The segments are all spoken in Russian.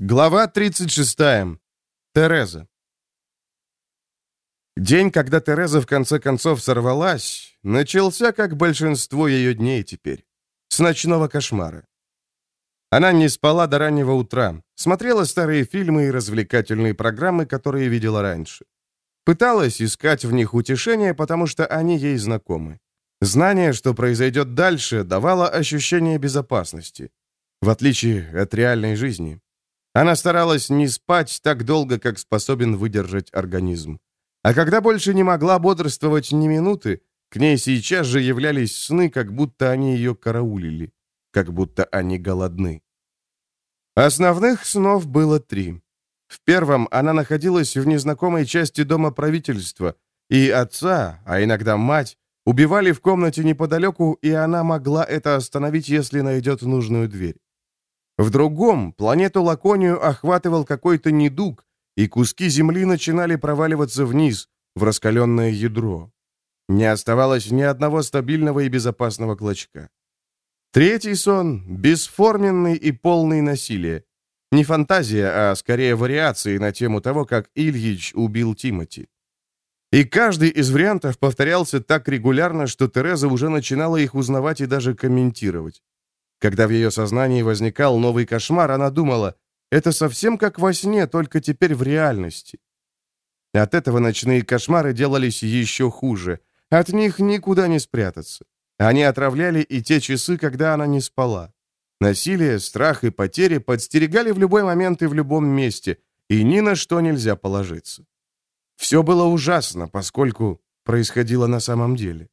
Глава 36. Тереза. День, когда Тереза в конце концов сорвалась, начался, как большинство ее дней теперь, с ночного кошмара. Она не спала до раннего утра, смотрела старые фильмы и развлекательные программы, которые видела раньше. Пыталась искать в них утешение, потому что они ей знакомы. Знание, что произойдет дальше, давало ощущение безопасности, в отличие от реальной жизни. Она старалась не спать так долго, как способен выдержать организм. А когда больше не могла бодрствовать ни минуты, к ней сейчас же являлись сны, как будто они ее караулили, как будто они голодны. Основных снов было три. В первом она находилась в незнакомой части дома правительства, и отца, а иногда мать, убивали в комнате неподалеку, и она могла это остановить, если найдет нужную дверь. В другом планету Лаконию охватывал какой-то недуг, и куски земли начинали проваливаться вниз, в раскаленное ядро. Не оставалось ни одного стабильного и безопасного клочка. Третий сон — бесформенный и полный насилия. Не фантазия, а скорее вариации на тему того, как Ильич убил Тимати. И каждый из вариантов повторялся так регулярно, что Тереза уже начинала их узнавать и даже комментировать. Когда в ее сознании возникал новый кошмар, она думала, это совсем как во сне, только теперь в реальности. От этого ночные кошмары делались еще хуже. От них никуда не спрятаться. Они отравляли и те часы, когда она не спала. Насилие, страх и потери подстерегали в любой момент и в любом месте, и ни на что нельзя положиться. Все было ужасно, поскольку происходило на самом деле.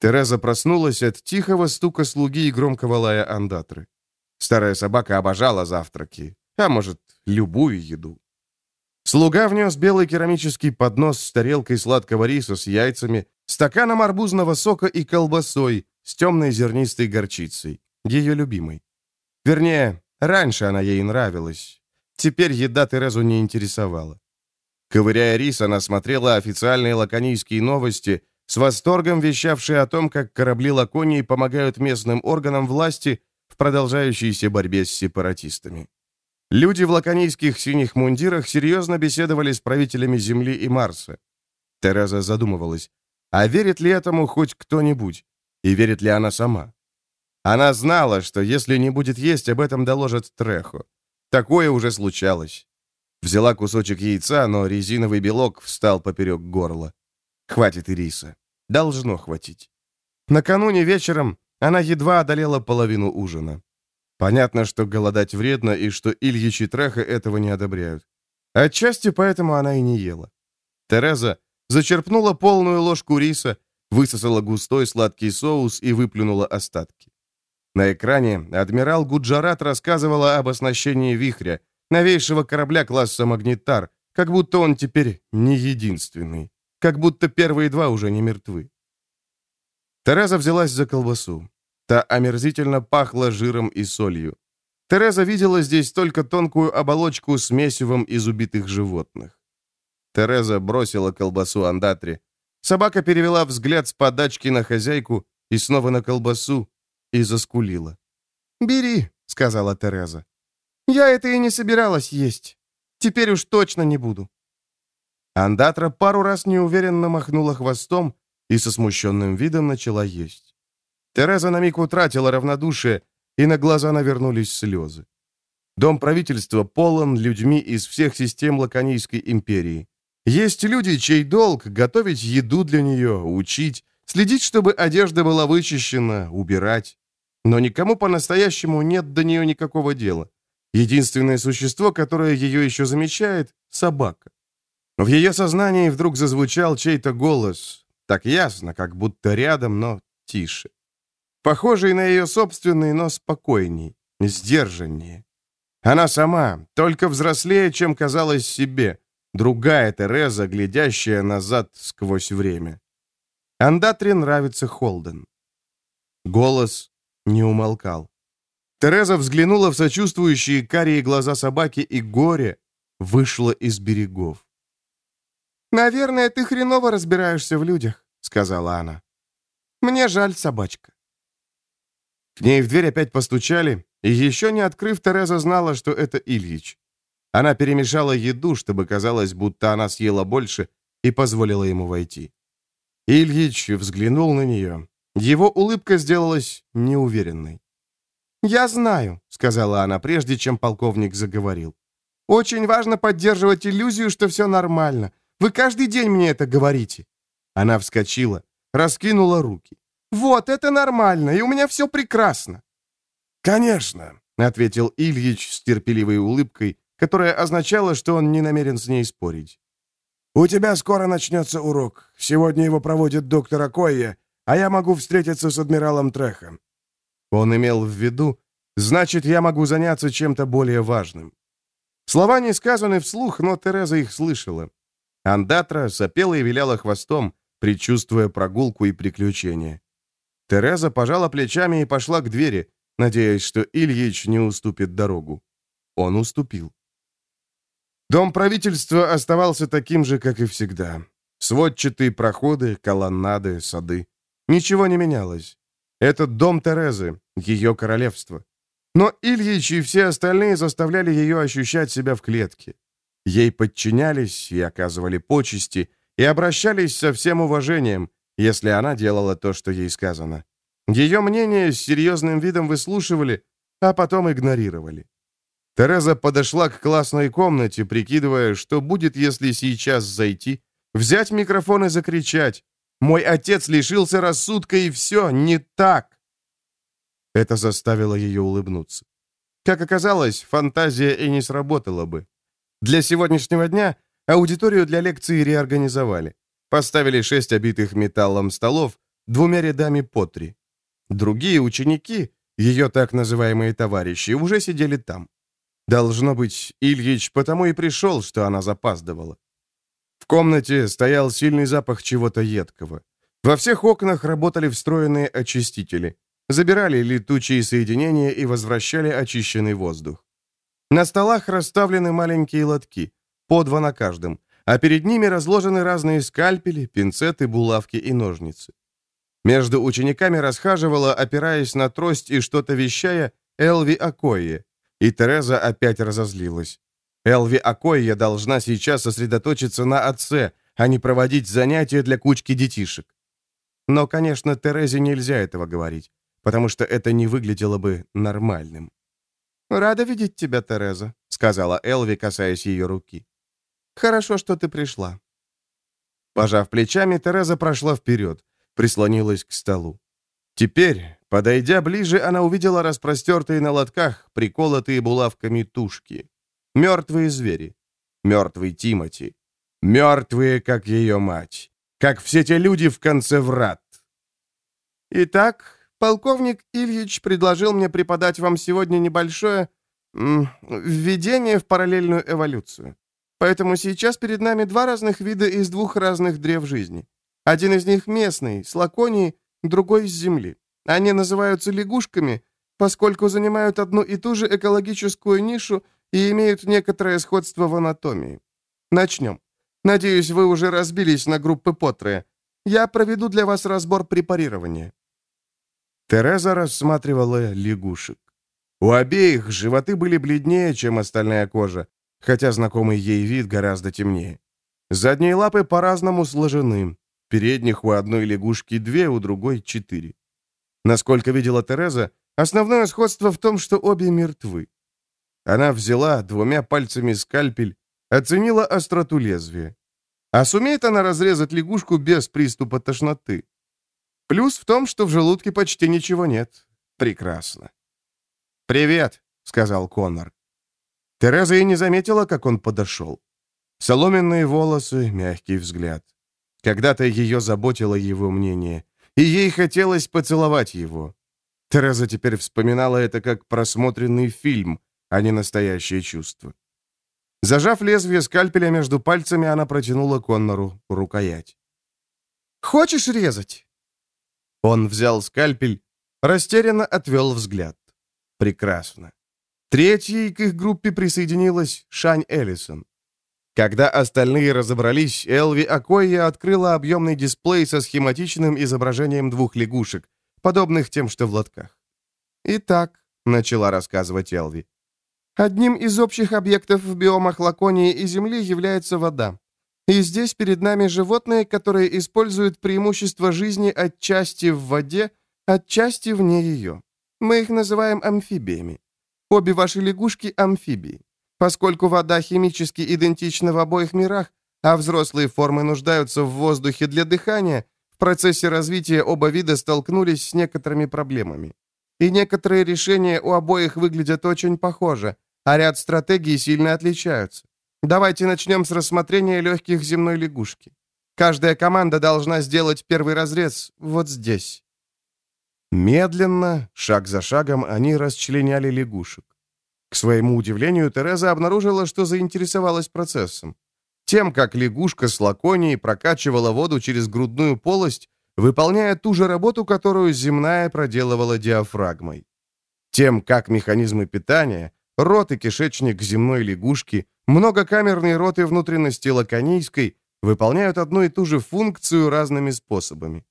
Тереза проснулась от тихого стука слуги и громкого лая андатры. Старая собака обожала завтраки, а может, любую еду. Слуга внес белый керамический поднос с тарелкой сладкого риса с яйцами, стаканом арбузного сока и колбасой с темной зернистой горчицей, ее любимой. Вернее, раньше она ей нравилась. Теперь еда Терезу не интересовала. Ковыряя рис, она смотрела официальные лаконийские новости с восторгом вещавшие о том, как корабли Лаконии помогают местным органам власти в продолжающейся борьбе с сепаратистами. Люди в лаконийских синих мундирах серьезно беседовали с правителями Земли и Марса. Тереза задумывалась, а верит ли этому хоть кто-нибудь? И верит ли она сама? Она знала, что если не будет есть, об этом доложат Трехо. Такое уже случалось. Взяла кусочек яйца, но резиновый белок встал поперек горла. Хватит риса. Должно хватить. Накануне вечером она едва одолела половину ужина. Понятно, что голодать вредно и что Ильич и Треха этого не одобряют. Отчасти поэтому она и не ела. Тереза зачерпнула полную ложку риса, высосала густой сладкий соус и выплюнула остатки. На экране адмирал Гуджарат рассказывала об оснащении «Вихря», новейшего корабля класса «Магнитар», как будто он теперь не единственный как будто первые два уже не мертвы. Тереза взялась за колбасу. Та омерзительно пахла жиром и солью. Тереза видела здесь только тонкую оболочку с месивом из убитых животных. Тереза бросила колбасу андатре. Собака перевела взгляд с подачки на хозяйку и снова на колбасу и заскулила. «Бери», — сказала Тереза. «Я это и не собиралась есть. Теперь уж точно не буду». Андатра пару раз неуверенно махнула хвостом и со смущенным видом начала есть. Тереза на миг утратила равнодушие, и на глаза навернулись слезы. Дом правительства полон людьми из всех систем Лаконийской империи. Есть люди, чей долг — готовить еду для нее, учить, следить, чтобы одежда была вычищена, убирать. Но никому по-настоящему нет до нее никакого дела. Единственное существо, которое ее еще замечает — собака. В ее сознании вдруг зазвучал чей-то голос, так ясно, как будто рядом, но тише. Похожий на ее собственный, но спокойней, сдержаннее. Она сама, только взрослее, чем казалось себе, другая Тереза, глядящая назад сквозь время. Андатре нравится Холден. Голос не умолкал. Тереза взглянула в сочувствующие карие глаза собаки, и горе вышло из берегов. «Наверное, ты хреново разбираешься в людях», — сказала она. «Мне жаль, собачка». К ней в дверь опять постучали, и еще не открыв, Тереза знала, что это Ильич. Она перемешала еду, чтобы казалось, будто она съела больше, и позволила ему войти. Ильич взглянул на нее. Его улыбка сделалась неуверенной. «Я знаю», — сказала она, прежде чем полковник заговорил. «Очень важно поддерживать иллюзию, что все нормально. Вы каждый день мне это говорите». Она вскочила, раскинула руки. «Вот, это нормально, и у меня все прекрасно». «Конечно», — ответил Ильич с терпеливой улыбкой, которая означала, что он не намерен с ней спорить. «У тебя скоро начнется урок. Сегодня его проводит доктор Акойя, а я могу встретиться с адмиралом Трехом. Он имел в виду, значит, я могу заняться чем-то более важным. Слова не сказаны вслух, но Тереза их слышала. Андатра сопела и виляла хвостом, предчувствуя прогулку и приключения. Тереза пожала плечами и пошла к двери, надеясь, что Ильич не уступит дорогу. Он уступил. Дом правительства оставался таким же, как и всегда. Сводчатые проходы, колоннады, сады. Ничего не менялось. Этот дом Терезы, ее королевство. Но Ильич и все остальные заставляли ее ощущать себя в клетке. Ей подчинялись и оказывали почести, и обращались со всем уважением, если она делала то, что ей сказано. Ее мнение с серьезным видом выслушивали, а потом игнорировали. Тереза подошла к классной комнате, прикидывая, что будет, если сейчас зайти, взять микрофон и закричать мой отец лишился рассудка, и все не так!» Это заставило ее улыбнуться. Как оказалось, фантазия и не сработала бы. Для сегодняшнего дня аудиторию для лекции реорганизовали. Поставили шесть обитых металлом столов двумя рядами по три. Другие ученики, ее так называемые товарищи, уже сидели там. Должно быть, Ильич потому и пришел, что она запаздывала. В комнате стоял сильный запах чего-то едкого. Во всех окнах работали встроенные очистители. Забирали летучие соединения и возвращали очищенный воздух. На столах расставлены маленькие лотки, по два на каждом, а перед ними разложены разные скальпели, пинцеты, булавки и ножницы. Между учениками расхаживала, опираясь на трость и что-то вещая, Элви Акойе, и Тереза опять разозлилась. Элви Акойя должна сейчас сосредоточиться на отце, а не проводить занятия для кучки детишек. Но, конечно, Терезе нельзя этого говорить, потому что это не выглядело бы нормальным. «Рада видеть тебя, Тереза», — сказала Элви, касаясь ее руки. «Хорошо, что ты пришла». Пожав плечами, Тереза прошла вперед, прислонилась к столу. Теперь, подойдя ближе, она увидела распростертые на лотках, приколотые булавками тушки. Мертвые звери. Мертвый Тимати. Мертвые, как ее мать. Как все те люди в конце врат. Итак, полковник Ильич предложил мне преподать вам сегодня небольшое введение в параллельную эволюцию. Поэтому сейчас перед нами два разных вида из двух разных древ жизни. Один из них местный, с Лаконии, другой с Земли. Они называются лягушками, поскольку занимают одну и ту же экологическую нишу и имеют некоторое сходство в анатомии. Начнем. Надеюсь, вы уже разбились на группы по трое. Я проведу для вас разбор препарирования». Тереза рассматривала лягушек. У обеих животы были бледнее, чем остальная кожа, хотя знакомый ей вид гораздо темнее. Задние лапы по-разному сложены. Передних у одной лягушки две, у другой четыре. Насколько видела Тереза, основное сходство в том, что обе мертвы. Она взяла двумя пальцами скальпель, оценила остроту лезвия. А сумеет она разрезать лягушку без приступа тошноты? Плюс в том, что в желудке почти ничего нет. Прекрасно. «Привет», — сказал Коннор. Тереза и не заметила, как он подошел. Соломенные волосы, мягкий взгляд. Когда-то ее заботило его мнение, и ей хотелось поцеловать его. Тереза теперь вспоминала это как просмотренный фильм, а не настоящее чувство. Зажав лезвие скальпеля между пальцами, она протянула Коннору рукоять. «Хочешь резать?» Он взял скальпель, растерянно отвел взгляд. «Прекрасно». Третьей к их группе присоединилась Шань Эллисон. Когда остальные разобрались, Элви Акойя открыла объемный дисплей со схематичным изображением двух лягушек, подобных тем, что в лотках. «Итак», начала рассказывать Элви. Одним из общих объектов в биомах Лаконии и Земли является вода. И здесь перед нами животные, которые используют преимущество жизни отчасти в воде, отчасти вне ее. Мы их называем амфибиями. Обе ваши лягушки – амфибии. Поскольку вода химически идентична в обоих мирах, а взрослые формы нуждаются в воздухе для дыхания, в процессе развития оба вида столкнулись с некоторыми проблемами. И некоторые решения у обоих выглядят очень похоже, а ряд стратегий сильно отличаются. Давайте начнем с рассмотрения легких земной лягушки. Каждая команда должна сделать первый разрез вот здесь. Медленно, шаг за шагом, они расчленяли лягушек. К своему удивлению, Тереза обнаружила, что заинтересовалась процессом. Тем, как лягушка с лаконией прокачивала воду через грудную полость, выполняя ту же работу, которую земная проделывала диафрагмой. Тем, как механизмы питания, рот и кишечник земной лягушки Многокамерные роты внутренности лаконийской выполняют одну и ту же функцию разными способами.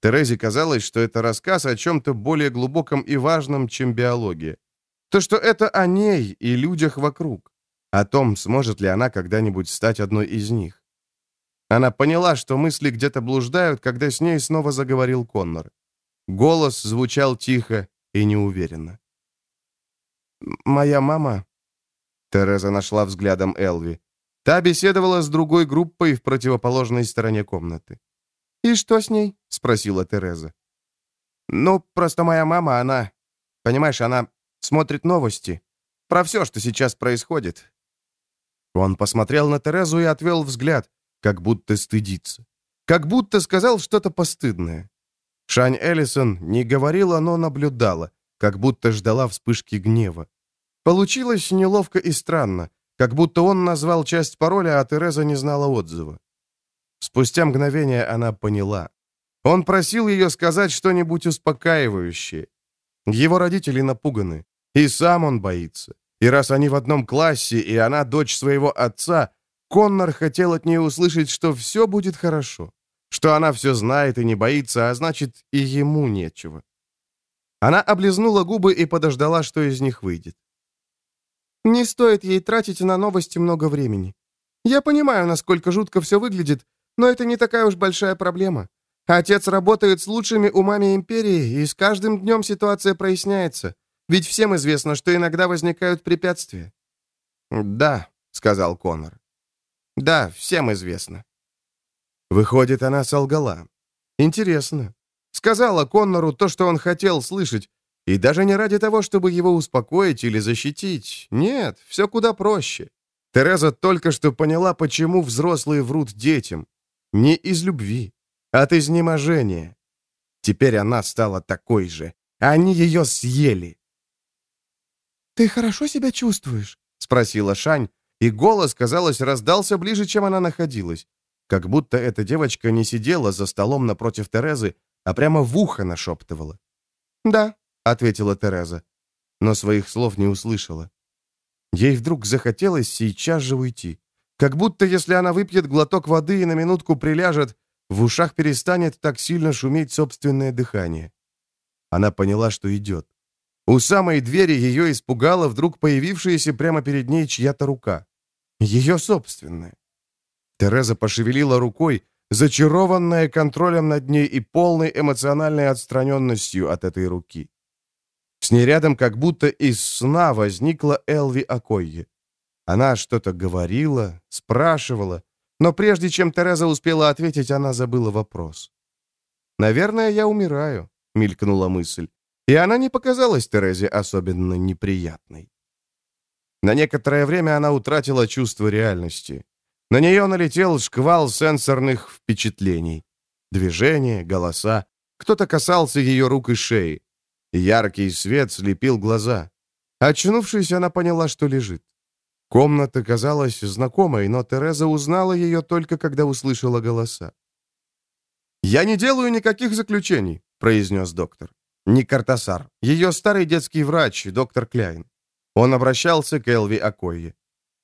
Терезе казалось, что это рассказ о чем-то более глубоком и важном, чем биология. То, что это о ней и людях вокруг. О том, сможет ли она когда-нибудь стать одной из них. Она поняла, что мысли где-то блуждают, когда с ней снова заговорил Коннор. Голос звучал тихо и неуверенно. «Моя мама Тереза нашла взглядом Элви. Та беседовала с другой группой в противоположной стороне комнаты. «И что с ней?» — спросила Тереза. «Ну, просто моя мама, она... Понимаешь, она смотрит новости. Про все, что сейчас происходит». Он посмотрел на Терезу и отвел взгляд, как будто стыдится. Как будто сказал что-то постыдное. Шань Эллисон не говорила, но наблюдала, как будто ждала вспышки гнева. Получилось неловко и странно, как будто он назвал часть пароля, а Тереза не знала отзыва. Спустя мгновение она поняла. Он просил ее сказать что-нибудь успокаивающее. Его родители напуганы, и сам он боится. И раз они в одном классе, и она дочь своего отца, Коннор хотел от нее услышать, что все будет хорошо, что она все знает и не боится, а значит, и ему нечего. Она облизнула губы и подождала, что из них выйдет. Не стоит ей тратить на новости много времени. Я понимаю, насколько жутко все выглядит, но это не такая уж большая проблема. Отец работает с лучшими умами империи, и с каждым днем ситуация проясняется. Ведь всем известно, что иногда возникают препятствия». «Да», — сказал Конор. «Да, всем известно». Выходит, она солгала. Интересно. Сказала Коннору то, что он хотел слышать, и даже не ради того, чтобы его успокоить или защитить. Нет, все куда проще. Тереза только что поняла, почему взрослые врут детям. Не из любви, а от изнеможения. Теперь она стала такой же. Они ее съели. «Ты хорошо себя чувствуешь?» — спросила Шань, и голос, казалось, раздался ближе, чем она находилась. Как будто эта девочка не сидела за столом напротив Терезы, а прямо в ухо нашептывала. «Да», — ответила Тереза, но своих слов не услышала. Ей вдруг захотелось сейчас же уйти. Как будто, если она выпьет глоток воды и на минутку приляжет, в ушах перестанет так сильно шуметь собственное дыхание. Она поняла, что идет. У самой двери ее испугала вдруг появившаяся прямо перед ней чья-то рука. Ее собственная. Тереза пошевелила рукой, зачарованная контролем над ней и полной эмоциональной отстраненностью от этой руки. С ней рядом как будто из сна возникла Элви Акойе. Она что-то говорила, спрашивала, но прежде чем Тереза успела ответить, она забыла вопрос. «Наверное, я умираю», — мелькнула мысль. И она не показалась Терезе особенно неприятной. На некоторое время она утратила чувство реальности. На нее налетел шквал сенсорных впечатлений. Движения, голоса. Кто-то касался ее рук и шеи. Яркий свет слепил глаза. Очнувшись, она поняла, что лежит. Комната казалась знакомой, но Тереза узнала ее только когда услышала голоса. «Я не делаю никаких заключений», — произнес доктор. «Не Картасар. Ее старый детский врач, доктор Кляйн». Он обращался к Элви Акойе.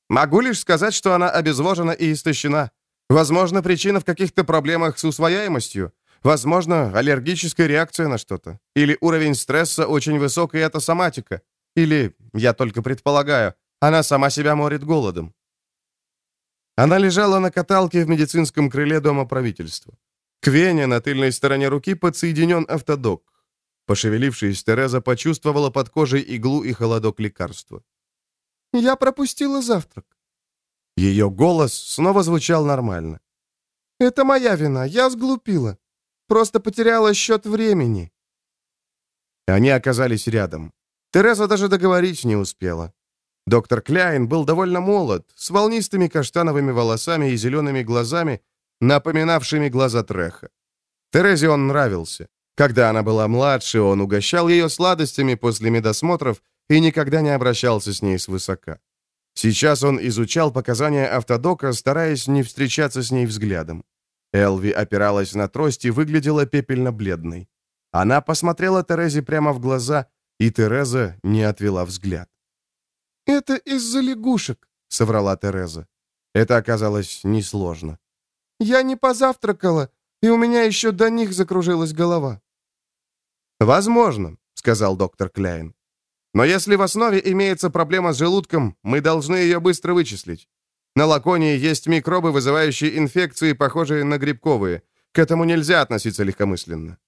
«Могу лишь сказать, что она обезвожена и истощена. Возможно, причина в каких-то проблемах с усвояемостью. Возможно, аллергическая реакция на что-то. Или уровень стресса очень высок, и это соматика. Или, я только предполагаю, она сама себя морит голодом. Она лежала на каталке в медицинском крыле Дома правительства. К вене на тыльной стороне руки подсоединен автодок. Пошевелившись, Тереза почувствовала под кожей иглу и холодок лекарства. «Я пропустила завтрак». Ее голос снова звучал нормально. «Это моя вина, я сглупила. Просто потеряла счет времени». Они оказались рядом. Тереза даже договорить не успела. Доктор Кляйн был довольно молод, с волнистыми каштановыми волосами и зелеными глазами, напоминавшими глаза Треха. Терезе он нравился. Когда она была младше, он угощал ее сладостями после медосмотров и никогда не обращался с ней свысока. Сейчас он изучал показания автодока, стараясь не встречаться с ней взглядом. Элви опиралась на трость и выглядела пепельно-бледной. Она посмотрела Терезе прямо в глаза, и Тереза не отвела взгляд. «Это из-за лягушек», — соврала Тереза. Это оказалось несложно. «Я не позавтракала, и у меня еще до них закружилась голова». «Возможно», — сказал доктор Кляйн. «Но если в основе имеется проблема с желудком, мы должны ее быстро вычислить. На Лаконии есть микробы, вызывающие инфекции, похожие на грибковые. К этому нельзя относиться легкомысленно».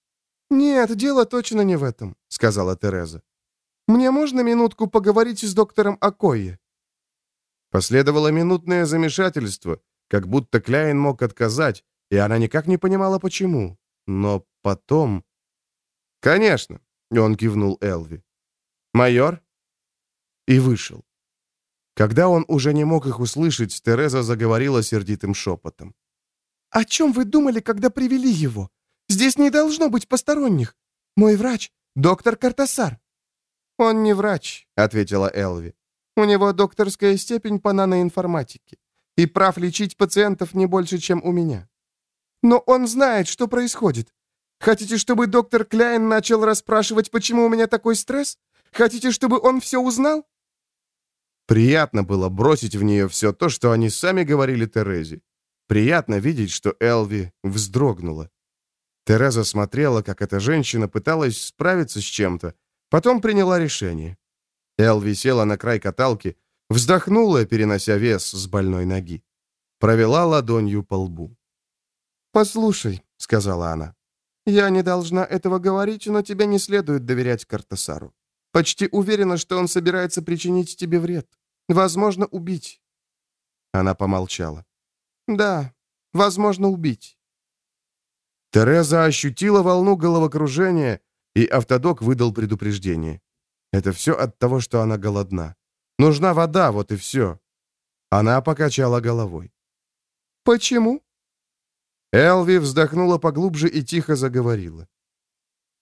«Нет, дело точно не в этом», — сказала Тереза. «Мне можно минутку поговорить с доктором Акойе?» Последовало минутное замешательство, как будто Кляйн мог отказать, и она никак не понимала, почему. Но потом... «Конечно», — он кивнул Элви. «Майор?» И вышел. Когда он уже не мог их услышать, Тереза заговорила сердитым шепотом. «О чем вы думали, когда привели его? Здесь не должно быть посторонних. Мой врач — доктор Картасар». «Он не врач», — ответила Элви. «У него докторская степень по наноинформатике и прав лечить пациентов не больше, чем у меня. Но он знает, что происходит. Хотите, чтобы доктор Кляйн начал расспрашивать, почему у меня такой стресс? Хотите, чтобы он все узнал?» Приятно было бросить в нее все то, что они сами говорили Терезе. Приятно видеть, что Элви вздрогнула. Тереза смотрела, как эта женщина пыталась справиться с чем-то, потом приняла решение. Элви села на край каталки, вздохнула, перенося вес с больной ноги. Провела ладонью по лбу. «Послушай», — сказала она, — «я не должна этого говорить, но тебе не следует доверять Картасару. Почти уверена, что он собирается причинить тебе вред. Возможно, убить». Она помолчала. «Да, возможно, убить». Тереза ощутила волну головокружения, и автодок выдал предупреждение. Это все от того, что она голодна. Нужна вода, вот и все. Она покачала головой. «Почему?» Элви вздохнула поглубже и тихо заговорила.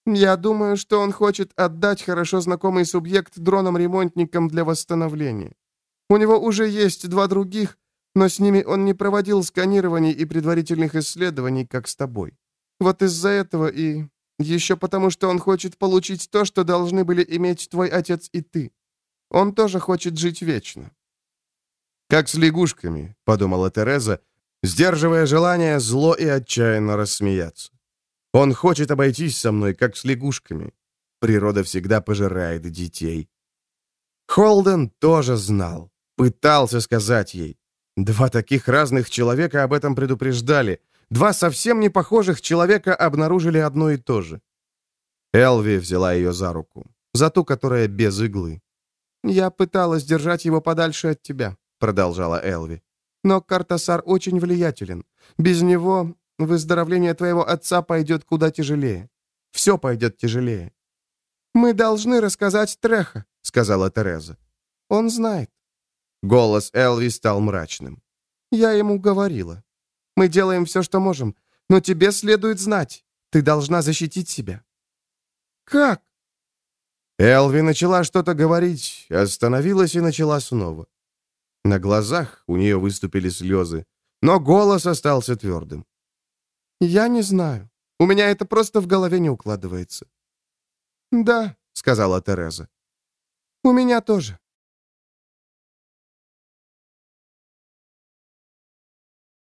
«Я думаю, что он хочет отдать хорошо знакомый субъект дроном-ремонтникам для восстановления. У него уже есть два других, но с ними он не проводил сканирований и предварительных исследований, как с тобой. Вот из-за этого и... Еще потому, что он хочет получить то, что должны были иметь твой отец и ты. Он тоже хочет жить вечно». «Как с лягушками», — подумала Тереза, сдерживая желание зло и отчаянно рассмеяться. «Он хочет обойтись со мной, как с лягушками. Природа всегда пожирает детей». Холден тоже знал, пытался сказать ей. Два таких разных человека об этом предупреждали, Два совсем не похожих человека обнаружили одно и то же. Элви взяла ее за руку, за ту, которая без иглы. «Я пыталась держать его подальше от тебя», — продолжала Элви. «Но Картасар очень влиятелен. Без него выздоровление твоего отца пойдет куда тяжелее. Все пойдет тяжелее». «Мы должны рассказать Треха», — сказала Тереза. «Он знает». Голос Элви стал мрачным. «Я ему говорила. Мы делаем все, что можем. Но тебе следует знать. Ты должна защитить себя». «Как?» Элви начала что-то говорить, остановилась и начала снова. На глазах у нее выступили слезы, но голос остался твердым. «Я не знаю. У меня это просто в голове не укладывается». «Да», — сказала Тереза. «У меня тоже».